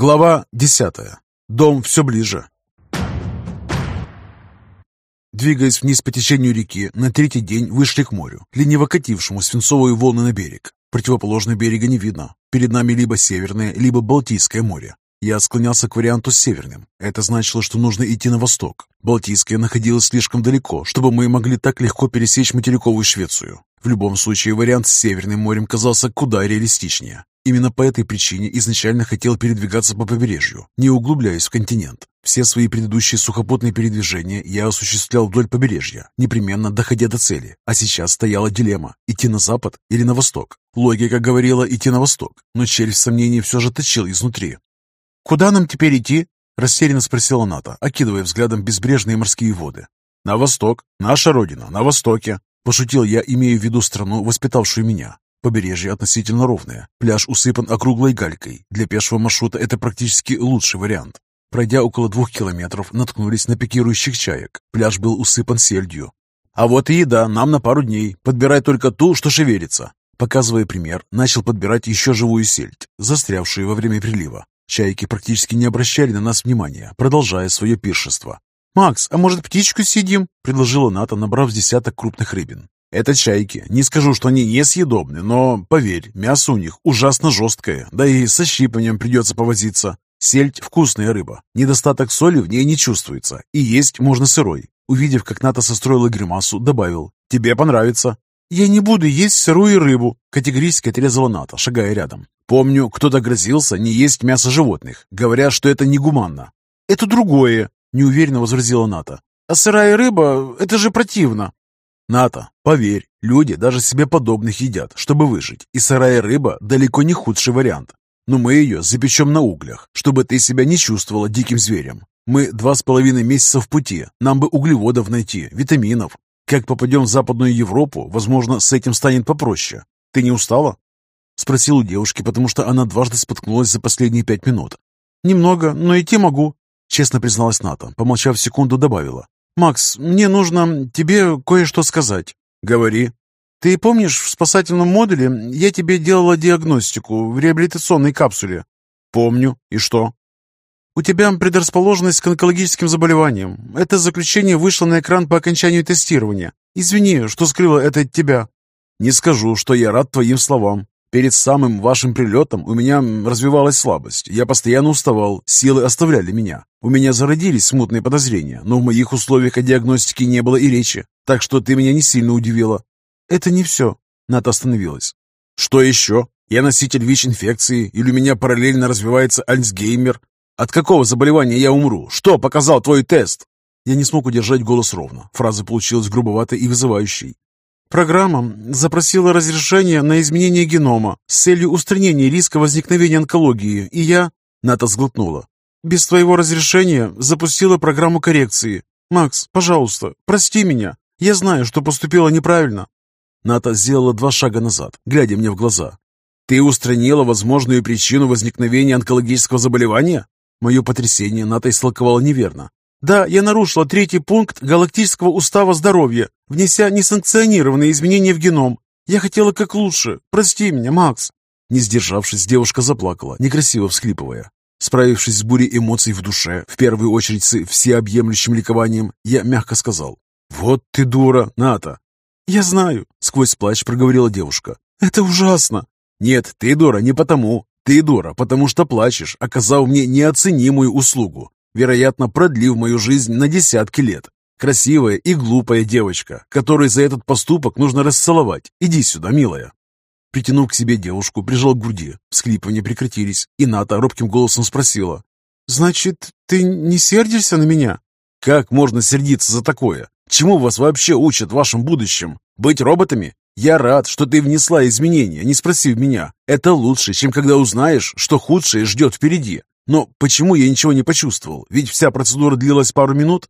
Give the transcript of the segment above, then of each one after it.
Глава 10. Дом все ближе. Двигаясь вниз по течению реки, на третий день вышли к морю, лениво катившему свинцовые волны на берег. Противоположного берега не видно. Перед нами либо Северное, либо Балтийское море. Я склонялся к варианту с Северным. Это значило, что нужно идти на восток. Балтийское находилось слишком далеко, чтобы мы могли так легко пересечь материковую Швецию. В любом случае, вариант с Северным морем казался куда реалистичнее. Именно по этой причине изначально хотел передвигаться по побережью, не углубляясь в континент. Все свои предыдущие сухопутные передвижения я осуществлял вдоль побережья, непременно доходя до цели. А сейчас стояла дилемма – идти на запад или на восток. Логика говорила идти на восток, но червь сомнений все же точил изнутри. «Куда нам теперь идти?» – растерянно спросила Ната, окидывая взглядом безбрежные морские воды. «На восток. Наша родина. На востоке». Пошутил я, имея в виду страну, воспитавшую меня. Побережье относительно ровное. Пляж усыпан округлой галькой. Для пешего маршрута это практически лучший вариант. Пройдя около двух километров, наткнулись на пикирующих чаек. Пляж был усыпан сельдью. «А вот и еда, нам на пару дней. Подбирай только ту, что шевелится». Показывая пример, начал подбирать еще живую сельдь, застрявшую во время прилива. Чайки практически не обращали на нас внимания, продолжая свое пиршество. «Макс, а может птичку съедим?» — предложила Ната, набрав десяток крупных рыбин. «Это чайки. Не скажу, что они несъедобны, но, поверь, мясо у них ужасно жесткое, да и со щипанием придется повозиться. Сельдь – вкусная рыба. Недостаток соли в ней не чувствуется, и есть можно сырой». Увидев, как Ната состроила гримасу, добавил «Тебе понравится». «Я не буду есть сырую рыбу», – категорически отрезала Ната, шагая рядом. Помню, кто-то грозился не есть мясо животных, говоря, что это негуманно. «Это другое», — неуверенно возразила Ната. «А сырая рыба — это же противно». «Ната, поверь, люди даже себе подобных едят, чтобы выжить, и сырая рыба далеко не худший вариант. Но мы ее запечем на углях, чтобы ты себя не чувствовала диким зверем. Мы два с половиной месяца в пути, нам бы углеводов найти, витаминов. Как попадем в Западную Европу, возможно, с этим станет попроще. Ты не устала?» Спросил у девушки, потому что она дважды споткнулась за последние пять минут. «Немного, но идти могу», — честно призналась Ната. Помолчав секунду, добавила. «Макс, мне нужно тебе кое-что сказать». «Говори». «Ты помнишь, в спасательном модуле я тебе делала диагностику в реабилитационной капсуле?» «Помню. И что?» «У тебя предрасположенность к онкологическим заболеваниям. Это заключение вышло на экран по окончанию тестирования. Извини, что скрыла это от тебя». «Не скажу, что я рад твоим словам. Перед самым вашим прилетом у меня развивалась слабость. Я постоянно уставал, силы оставляли меня. У меня зародились смутные подозрения, но в моих условиях о диагностике не было и речи. Так что ты меня не сильно удивила. Это не все. Ната остановилась. Что еще? Я носитель ВИЧ-инфекции или у меня параллельно развивается Альцгеймер? От какого заболевания я умру? Что показал твой тест? Я не смог удержать голос ровно. Фраза получилась грубоватой и вызывающей. Программа запросила разрешение на изменение генома с целью устранения риска возникновения онкологии, и я...» Ната сглотнула. «Без твоего разрешения запустила программу коррекции. Макс, пожалуйста, прости меня. Я знаю, что поступила неправильно». Ната сделала два шага назад, глядя мне в глаза. «Ты устранила возможную причину возникновения онкологического заболевания?» Мое потрясение Ната истолковала неверно. Да, я нарушила третий пункт Галактического устава здоровья, внеся несанкционированные изменения в геном. Я хотела как лучше. Прости меня, Макс. Не сдержавшись, девушка заплакала, некрасиво всхлипывая. Справившись с бурей эмоций в душе, в первую очередь с всеобъемлющим ликованием, я мягко сказал. «Вот ты дура, Ната!» «Я знаю», — сквозь плач проговорила девушка. «Это ужасно!» «Нет, ты дура не потому. Ты дура, потому что плачешь, оказав мне неоценимую услугу вероятно, продлив мою жизнь на десятки лет. Красивая и глупая девочка, которой за этот поступок нужно расцеловать. Иди сюда, милая. Притянув к себе девушку, прижал к груди. Всхлипывания прекратились, и Ната робким голосом спросила. «Значит, ты не сердишься на меня?» «Как можно сердиться за такое? Чему вас вообще учат в вашем будущем? Быть роботами? Я рад, что ты внесла изменения, не спросив меня. Это лучше, чем когда узнаешь, что худшее ждет впереди. Но почему я ничего не почувствовал? Ведь вся процедура длилась пару минут.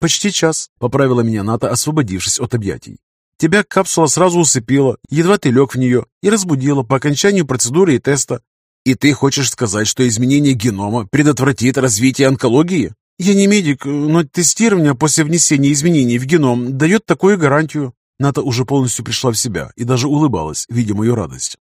«Почти час», — поправила меня Ната, освободившись от объятий. «Тебя капсула сразу усыпила, едва ты лег в нее, и разбудила по окончанию процедуры и теста. И ты хочешь сказать, что изменение генома предотвратит развитие онкологии? Я не медик, но тестирование после внесения изменений в геном дает такую гарантию». Ната уже полностью пришла в себя и даже улыбалась, видя мою радость.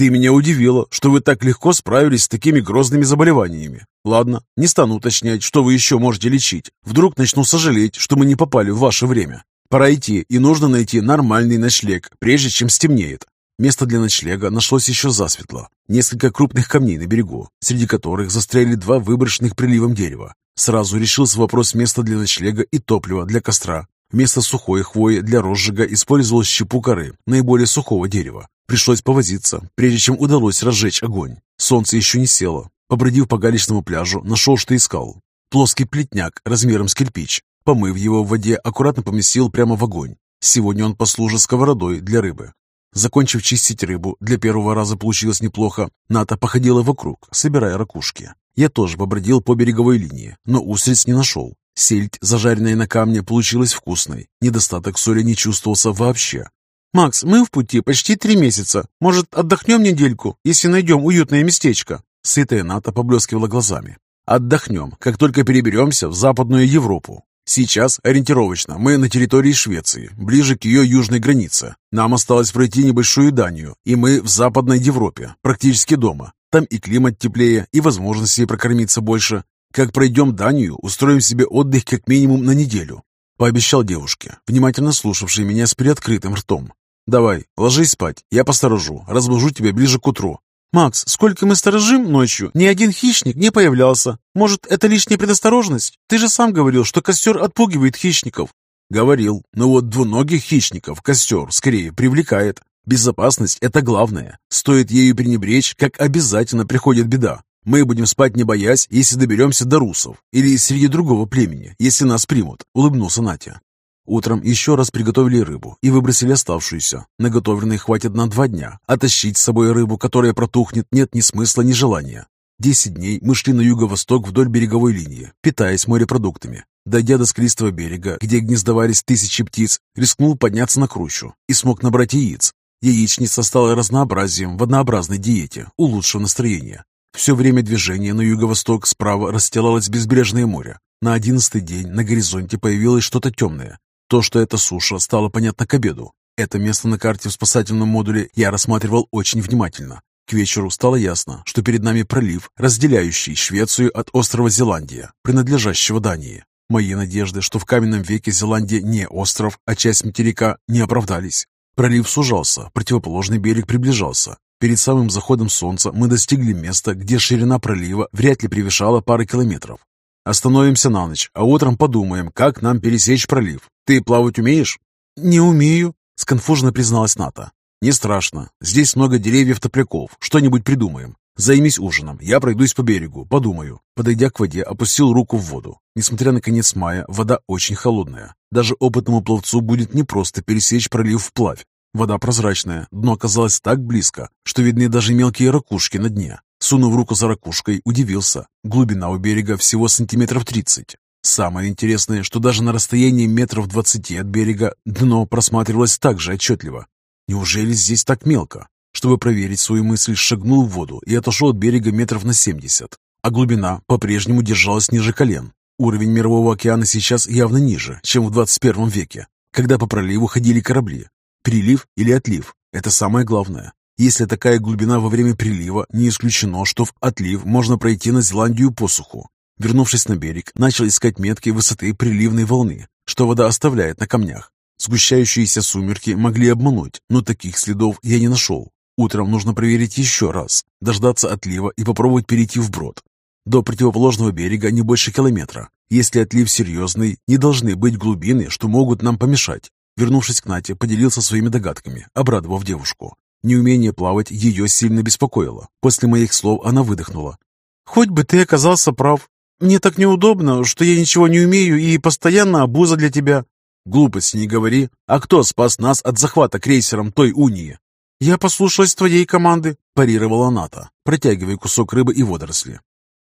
Ты меня удивила, что вы так легко справились с такими грозными заболеваниями. Ладно, не стану уточнять, что вы еще можете лечить. Вдруг начну сожалеть, что мы не попали в ваше время. Пора идти, и нужно найти нормальный ночлег, прежде чем стемнеет. Место для ночлега нашлось еще засветло. Несколько крупных камней на берегу, среди которых застряли два выброшенных приливом дерева. Сразу решился вопрос места для ночлега и топлива для костра. Вместо сухой хвои для розжига использовал щепу коры, наиболее сухого дерева. Пришлось повозиться, прежде чем удалось разжечь огонь. Солнце еще не село. Побродив по галечному пляжу, нашел, что искал. Плоский плетняк размером с кирпич. Помыв его в воде, аккуратно поместил прямо в огонь. Сегодня он послужит сковородой для рыбы. Закончив чистить рыбу, для первого раза получилось неплохо. Ната походила вокруг, собирая ракушки. Я тоже побродил по береговой линии, но устриц не нашел. Сельдь, зажаренная на камне, получилась вкусной. Недостаток соли не чувствовался вообще. «Макс, мы в пути почти три месяца. Может, отдохнем недельку, если найдем уютное местечко?» Сытая Ната поблескивала глазами. «Отдохнем, как только переберемся в Западную Европу. Сейчас, ориентировочно, мы на территории Швеции, ближе к ее южной границе. Нам осталось пройти небольшую Данию, и мы в Западной Европе, практически дома. Там и климат теплее, и возможностей прокормиться больше. Как пройдем Данию, устроим себе отдых как минимум на неделю. Пообещал девушке, внимательно слушавшей меня с приоткрытым ртом. «Давай, ложись спать, я посторожу, разбужу тебя ближе к утру». «Макс, сколько мы сторожим ночью, ни один хищник не появлялся. Может, это лишняя предосторожность? Ты же сам говорил, что костер отпугивает хищников». «Говорил, но вот двуногих хищников костер скорее привлекает. Безопасность – это главное. Стоит ею пренебречь, как обязательно приходит беда. Мы будем спать не боясь, если доберемся до русов, или среди другого племени, если нас примут», – улыбнулся Натя. Утром еще раз приготовили рыбу и выбросили оставшуюся. Наготовленной хватит на два дня, а тащить с собой рыбу, которая протухнет, нет ни смысла, ни желания. Десять дней мы шли на юго-восток вдоль береговой линии, питаясь морепродуктами. Дойдя до скалистого берега, где гнездовались тысячи птиц, рискнул подняться на кручу и смог набрать яиц. Яичница стала разнообразием в однообразной диете, улучшив настроение. Все время движения на юго-восток справа расстилалось безбрежное море. На одиннадцатый день на горизонте появилось что-то темное. То, что это суша, стало понятно к обеду. Это место на карте в спасательном модуле я рассматривал очень внимательно. К вечеру стало ясно, что перед нами пролив, разделяющий Швецию от острова Зеландия, принадлежащего Дании. Мои надежды, что в каменном веке Зеландия не остров, а часть материка, не оправдались. Пролив сужался, противоположный берег приближался. Перед самым заходом солнца мы достигли места, где ширина пролива вряд ли превышала пары километров. Остановимся на ночь, а утром подумаем, как нам пересечь пролив. Ты плавать умеешь?» «Не умею», — сконфуженно призналась Ната. «Не страшно. Здесь много деревьев-топляков. Что-нибудь придумаем. Займись ужином. Я пройдусь по берегу, подумаю». Подойдя к воде, опустил руку в воду. Несмотря на конец мая, вода очень холодная. Даже опытному пловцу будет непросто пересечь пролив вплавь. Вода прозрачная, дно оказалось так близко, что видны даже мелкие ракушки на дне. Сунув руку за ракушкой, удивился. Глубина у берега всего сантиметров тридцать. Самое интересное, что даже на расстоянии метров двадцати от берега дно просматривалось так же отчетливо. Неужели здесь так мелко? Чтобы проверить свою мысль, шагнул в воду и отошел от берега метров на семьдесят. А глубина по-прежнему держалась ниже колен. Уровень мирового океана сейчас явно ниже, чем в 21 веке, когда по проливу ходили корабли. Прилив или отлив – это самое главное. Если такая глубина во время прилива, не исключено, что в отлив можно пройти на Зеландию по суху. Вернувшись на берег, начал искать метки высоты приливной волны, что вода оставляет на камнях. Сгущающиеся сумерки могли обмануть, но таких следов я не нашел. Утром нужно проверить еще раз, дождаться отлива и попробовать перейти вброд. До противоположного берега не больше километра. Если отлив серьезный, не должны быть глубины, что могут нам помешать. Вернувшись к Нате, поделился своими догадками, обрадовав девушку. Неумение плавать ее сильно беспокоило. После моих слов она выдохнула. «Хоть бы ты оказался прав. Мне так неудобно, что я ничего не умею и постоянно обуза для тебя». «Глупости не говори. А кто спас нас от захвата крейсером той унии?» «Я послушалась твоей команды», – парировала Ната, протягивая кусок рыбы и водоросли.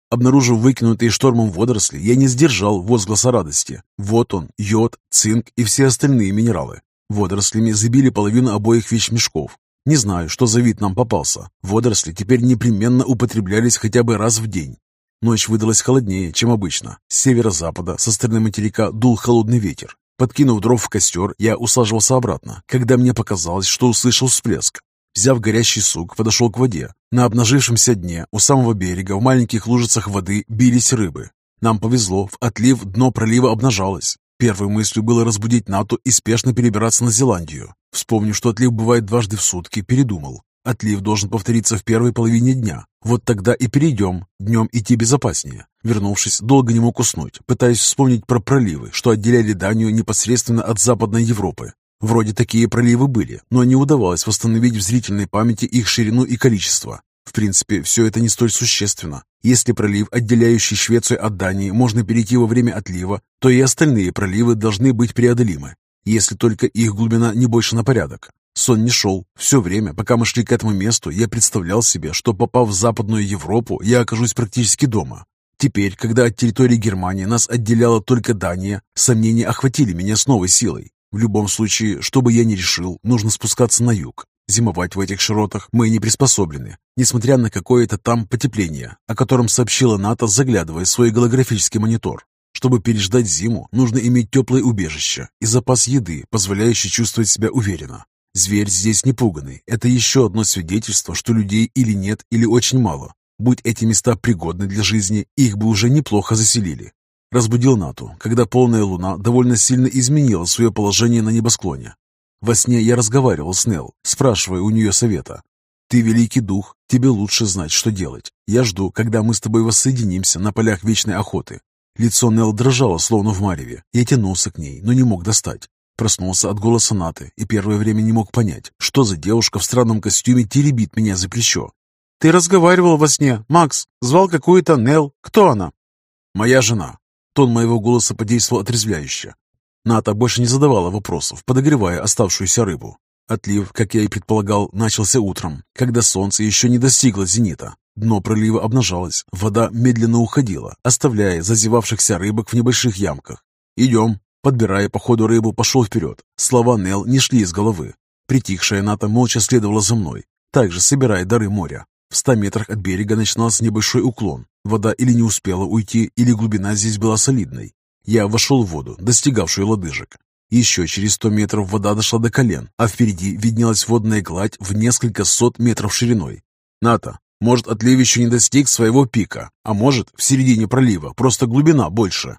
Обнаружив выкинутые штормом водоросли, я не сдержал возгласа радости. Вот он, йод, цинк и все остальные минералы. Водорослями забили половину обоих вещмешков. Не знаю, что за вид нам попался. Водоросли теперь непременно употреблялись хотя бы раз в день. Ночь выдалась холоднее, чем обычно. С северо-запада, со стороны материка, дул холодный ветер. Подкинув дров в костер, я усаживался обратно, когда мне показалось, что услышал всплеск. Взяв горящий сук, подошел к воде. На обнажившемся дне у самого берега в маленьких лужицах воды бились рыбы. Нам повезло, в отлив дно пролива обнажалось. Первой мыслью было разбудить НАТО и спешно перебираться на Зеландию. Вспомнив, что отлив бывает дважды в сутки, передумал. Отлив должен повториться в первой половине дня. Вот тогда и перейдем. Днем идти безопаснее. Вернувшись, долго не мог уснуть, пытаясь вспомнить про проливы, что отделяли Данию непосредственно от Западной Европы. Вроде такие проливы были, но не удавалось восстановить в зрительной памяти их ширину и количество. В принципе, все это не столь существенно. Если пролив, отделяющий Швецию от Дании, можно перейти во время отлива, то и остальные проливы должны быть преодолимы, если только их глубина не больше на порядок. Сон не шел. Все время, пока мы шли к этому месту, я представлял себе, что, попав в Западную Европу, я окажусь практически дома. Теперь, когда от территории Германии нас отделяла только Дания, сомнения охватили меня с новой силой. В любом случае, что бы я ни решил, нужно спускаться на юг. Зимовать в этих широтах мы не приспособлены, несмотря на какое-то там потепление, о котором сообщила НАТО, заглядывая в свой голографический монитор. Чтобы переждать зиму, нужно иметь теплое убежище и запас еды, позволяющий чувствовать себя уверенно. Зверь здесь не пуганный. Это еще одно свидетельство, что людей или нет, или очень мало. Будь эти места пригодны для жизни, их бы уже неплохо заселили. Разбудил Нату, когда полная луна довольно сильно изменила свое положение на небосклоне. Во сне я разговаривал с Нел, спрашивая у нее совета. «Ты великий дух, тебе лучше знать, что делать. Я жду, когда мы с тобой воссоединимся на полях вечной охоты». Лицо Нел дрожало, словно в мареве. Я тянулся к ней, но не мог достать. Проснулся от голоса Наты и первое время не мог понять, что за девушка в странном костюме теребит меня за плечо. «Ты разговаривал во сне, Макс. Звал какую-то Нел. Кто она?» «Моя жена. Тон моего голоса подействовал отрезвляюще. Ната больше не задавала вопросов, подогревая оставшуюся рыбу. Отлив, как я и предполагал, начался утром, когда солнце еще не достигло зенита. Дно пролива обнажалось, вода медленно уходила, оставляя зазевавшихся рыбок в небольших ямках. «Идем!» Подбирая по ходу рыбу, пошел вперед. Слова Нел не шли из головы. Притихшая Ната молча следовала за мной, также собирая дары моря. В ста метрах от берега начинался небольшой уклон. Вода или не успела уйти, или глубина здесь была солидной. Я вошел в воду, достигавшую лодыжек. Еще через сто метров вода дошла до колен, а впереди виднелась водная гладь в несколько сот метров шириной. «Ната, может, отлив еще не достиг своего пика, а может, в середине пролива, просто глубина больше.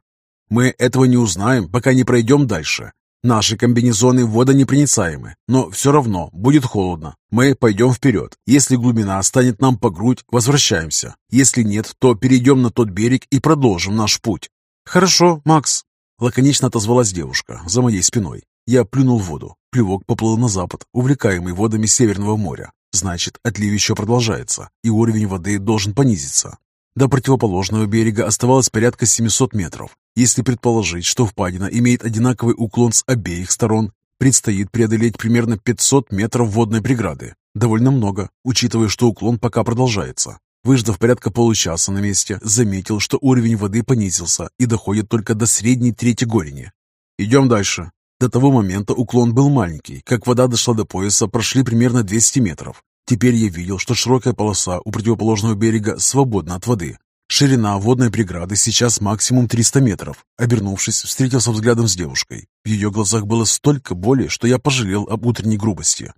Мы этого не узнаем, пока не пройдем дальше. Наши комбинезоны водонепроницаемы, но все равно будет холодно. Мы пойдем вперед. Если глубина станет нам по грудь, возвращаемся. Если нет, то перейдем на тот берег и продолжим наш путь. Хорошо, Макс. Лаконично отозвалась девушка за моей спиной. Я плюнул в воду. Плювок поплыл на запад, увлекаемый водами Северного моря. Значит, отлив еще продолжается, и уровень воды должен понизиться. До противоположного берега оставалось порядка 700 метров. Если предположить, что впадина имеет одинаковый уклон с обеих сторон, предстоит преодолеть примерно 500 метров водной преграды. Довольно много, учитывая, что уклон пока продолжается. Выждав порядка получаса на месте, заметил, что уровень воды понизился и доходит только до средней трети горени. Идем дальше. До того момента уклон был маленький. Как вода дошла до пояса, прошли примерно 200 метров. Теперь я видел, что широкая полоса у противоположного берега свободна от воды. Ширина водной преграды сейчас максимум 300 метров. Обернувшись, встретился взглядом с девушкой. В ее глазах было столько боли, что я пожалел об утренней грубости.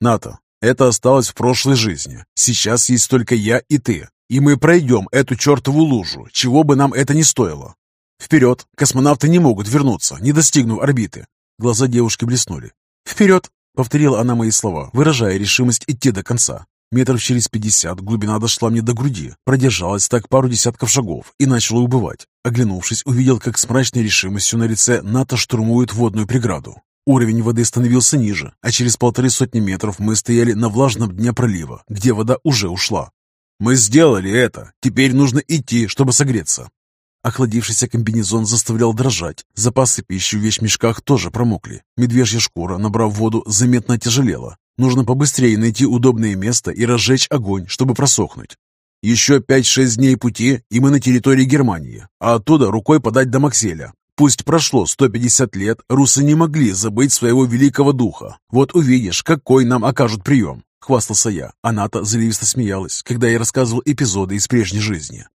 «Ната, это осталось в прошлой жизни. Сейчас есть только я и ты. И мы пройдем эту чертову лужу, чего бы нам это ни стоило. Вперед! Космонавты не могут вернуться, не достигнув орбиты». Глаза девушки блеснули. «Вперед! Повторила она мои слова, выражая решимость идти до конца. Метров через пятьдесят глубина дошла мне до груди, продержалась так пару десятков шагов и начала убывать. Оглянувшись, увидел, как с мрачной решимостью на лице НАТО штурмует водную преграду. Уровень воды становился ниже, а через полторы сотни метров мы стояли на влажном дне пролива, где вода уже ушла. «Мы сделали это! Теперь нужно идти, чтобы согреться!» Охладившийся комбинезон заставлял дрожать. Запасы пищи в вещмешках тоже промокли. Медвежья шкура, набрав воду, заметно тяжелела. Нужно побыстрее найти удобное место и разжечь огонь, чтобы просохнуть. Еще 5-6 дней пути, и мы на территории Германии, а оттуда рукой подать до Макселя. Пусть прошло 150 лет, русы не могли забыть своего великого духа. Вот увидишь, какой нам окажут прием. Хвастался я. Она-то заливисто смеялась, когда я рассказывал эпизоды из прежней жизни.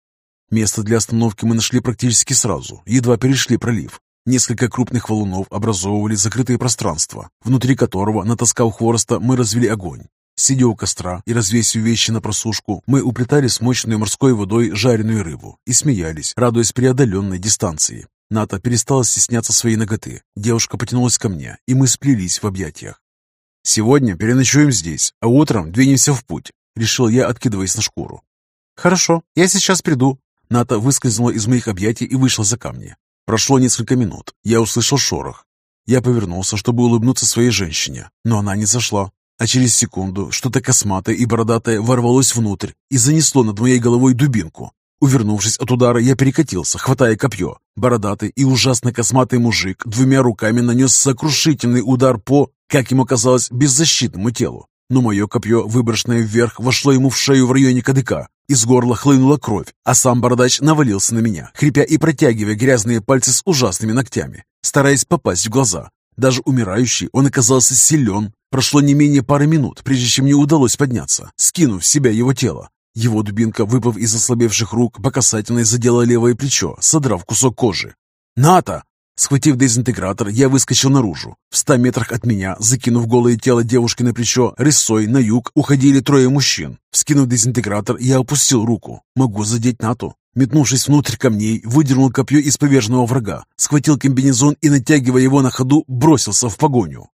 Место для остановки мы нашли практически сразу, едва перешли пролив. Несколько крупных валунов образовывали закрытое пространство, внутри которого, натаскав хвороста, мы развели огонь. Сидя у костра и развесив вещи на просушку, мы уплетали с мощной морской водой жареную рыбу и смеялись, радуясь преодоленной дистанции. Ната перестала стесняться своей ноготы. Девушка потянулась ко мне, и мы сплелись в объятиях. «Сегодня переночуем здесь, а утром двинемся в путь», — решил я, откидываясь на шкуру. «Хорошо, я сейчас приду». Ната выскользнула из моих объятий и вышла за камни. Прошло несколько минут. Я услышал шорох. Я повернулся, чтобы улыбнуться своей женщине, но она не зашла. А через секунду что-то косматое и бородатое ворвалось внутрь и занесло над моей головой дубинку. Увернувшись от удара, я перекатился, хватая копье. Бородатый и ужасно косматый мужик двумя руками нанес сокрушительный удар по, как ему казалось, беззащитному телу. Но мое копье, выброшенное вверх, вошло ему в шею в районе кадыка. Из горла хлынула кровь, а сам бородач навалился на меня, хрипя и протягивая грязные пальцы с ужасными ногтями, стараясь попасть в глаза. Даже умирающий он оказался силен. Прошло не менее пары минут, прежде чем мне удалось подняться, скинув с себя его тело. Его дубинка, выпав из ослабевших рук, по касательной задела левое плечо, содрав кусок кожи. «Ната!» Схватив дезинтегратор, я выскочил наружу. В ста метрах от меня, закинув голое тело девушки на плечо, рысой на юг уходили трое мужчин. Вскинув дезинтегратор, я опустил руку. Могу задеть Нату. Метнувшись внутрь камней, выдернул копье из поверженного врага, схватил комбинезон и, натягивая его на ходу, бросился в погоню.